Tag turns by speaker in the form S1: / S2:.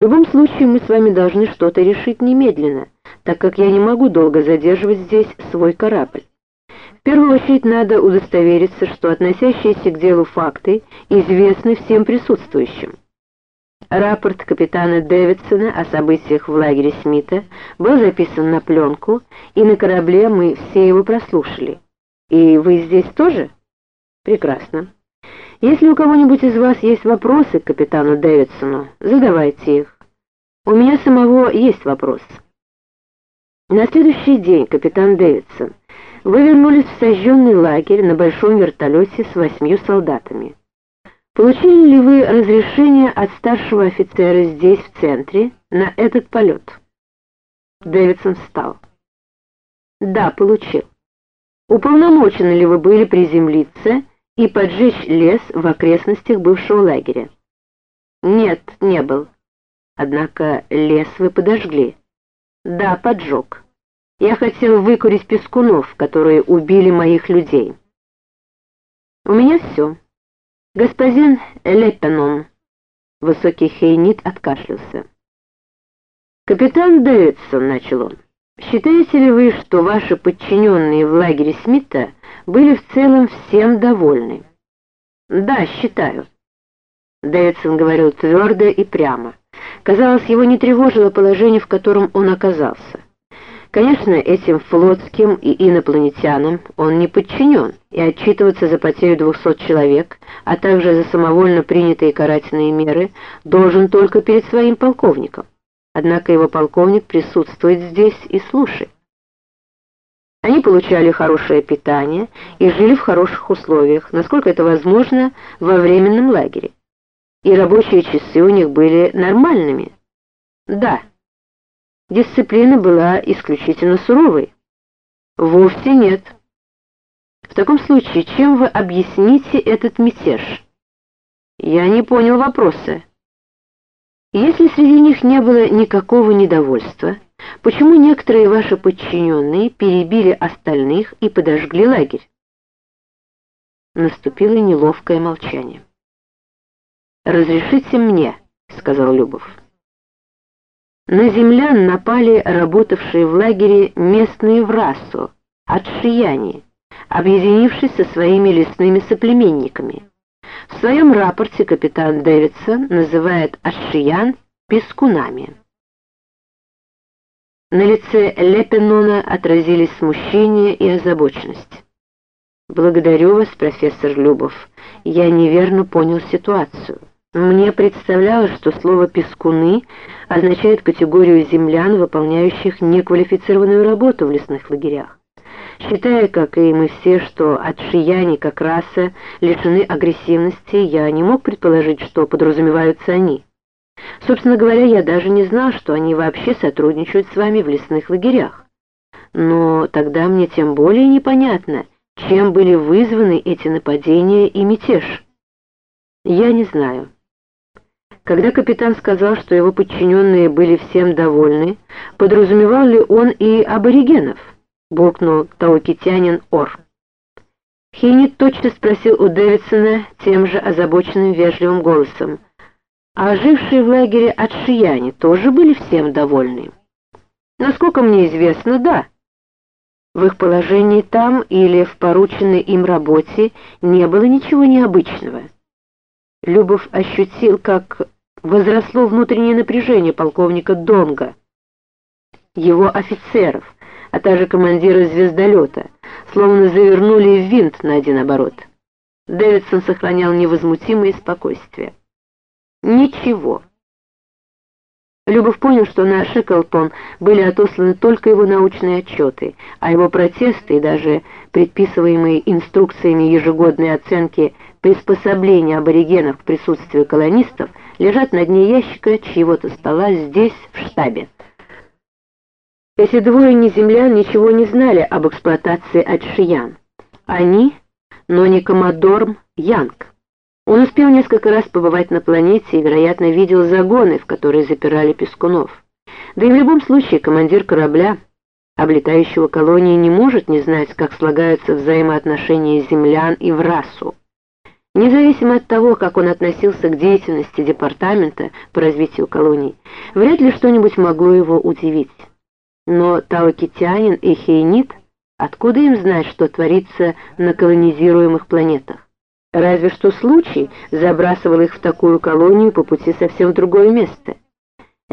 S1: В любом случае мы с вами должны что-то решить немедленно, так как я не могу долго задерживать здесь свой корабль. В первую очередь надо удостовериться, что относящиеся к делу факты известны всем присутствующим. Рапорт капитана Дэвидсона о событиях в лагере Смита был записан на пленку, и на корабле мы все его прослушали. И вы здесь тоже? Прекрасно. Если у кого-нибудь из вас есть вопросы к капитану Дэвидсону, задавайте их. У меня самого есть вопрос. На следующий день, капитан Дэвидсон, вы вернулись в сожженный лагерь на большом вертолете с восьмью солдатами. Получили ли вы разрешение от старшего офицера здесь, в центре, на этот полет? Дэвидсон встал. Да, получил. Уполномочены ли вы были приземлиться и поджечь лес в окрестностях бывшего лагеря? Нет, не был. Однако лес вы подожгли. Да, поджег. Я хотел выкурить пескунов, которые убили моих людей. У меня все. Господин Леппенон. Высокий Хейнит откашлялся. Капитан Дэвидсон, начал он. Считаете ли вы, что ваши подчиненные в лагере Смита были в целом всем довольны? Да, считаю. Дэвидсон говорил твердо и прямо. Казалось, его не тревожило положение, в котором он оказался. Конечно, этим флотским и инопланетянам он не подчинен, и отчитываться за потерю 200 человек, а также за самовольно принятые карательные меры, должен только перед своим полковником. Однако его полковник присутствует здесь и слушает. Они получали хорошее питание и жили в хороших условиях, насколько это возможно, во временном лагере. И рабочие часы у них были нормальными. Да, дисциплина была исключительно суровой. Вовсе нет. В таком случае, чем вы объясните этот мятеж? Я не понял вопроса. Если среди них не было никакого недовольства, почему некоторые ваши подчиненные перебили остальных и подожгли лагерь? Наступило неловкое молчание. «Разрешите мне», — сказал Любов. На землян напали работавшие в лагере местные в расу, отшияне, объединившись со своими лесными соплеменниками. В своем рапорте капитан Дэвидсон называет ашиян пескунами. На лице Лепенона отразились смущение и озабоченность. «Благодарю вас, профессор Любов. Я неверно понял ситуацию. Мне представлялось, что слово «пескуны» означает категорию землян, выполняющих неквалифицированную работу в лесных лагерях. Считая, как и мы все, что отшияне как раса лишены агрессивности, я не мог предположить, что подразумеваются они. Собственно говоря, я даже не знал, что они вообще сотрудничают с вами в лесных лагерях. Но тогда мне тем более непонятно, чем были вызваны эти нападения и мятеж. Я не знаю. Когда капитан сказал, что его подчиненные были всем довольны, подразумевал ли он и аборигенов? — буркнул таукитянин Ор. Хейнит точно спросил у Дэвидсона тем же озабоченным вежливым голосом. А жившие в лагере отшияне тоже были всем довольны? Насколько мне известно, да. В их положении там или в порученной им работе не было ничего необычного. Любов ощутил, как возросло внутреннее напряжение полковника Донга, его офицеров, а также командира звездолета, словно завернули в винт на один оборот. Дэвидсон сохранял невозмутимое спокойствие. Ничего. Любов понял, что на Шеклтон были отосланы только его научные отчеты, а его протесты и даже предписываемые инструкциями ежегодные оценки приспособления аборигенов к присутствию колонистов лежат на дне ящика чьего-то стола здесь, в штабе. Эти двое неземлян ничего не знали об эксплуатации Ачшиян. Они, но не Коммодорм Янг. Он успел несколько раз побывать на планете и, вероятно, видел загоны, в которые запирали пескунов. Да и в любом случае командир корабля, облетающего колонии, не может не знать, как слагаются взаимоотношения землян и в расу. Независимо от того, как он относился к деятельности департамента по развитию колоний, вряд ли что-нибудь могло его удивить. Но таокитянин и хейнит, откуда им знать, что творится на колонизируемых планетах? Разве что случай забрасывал их в такую колонию по пути совсем в другое место —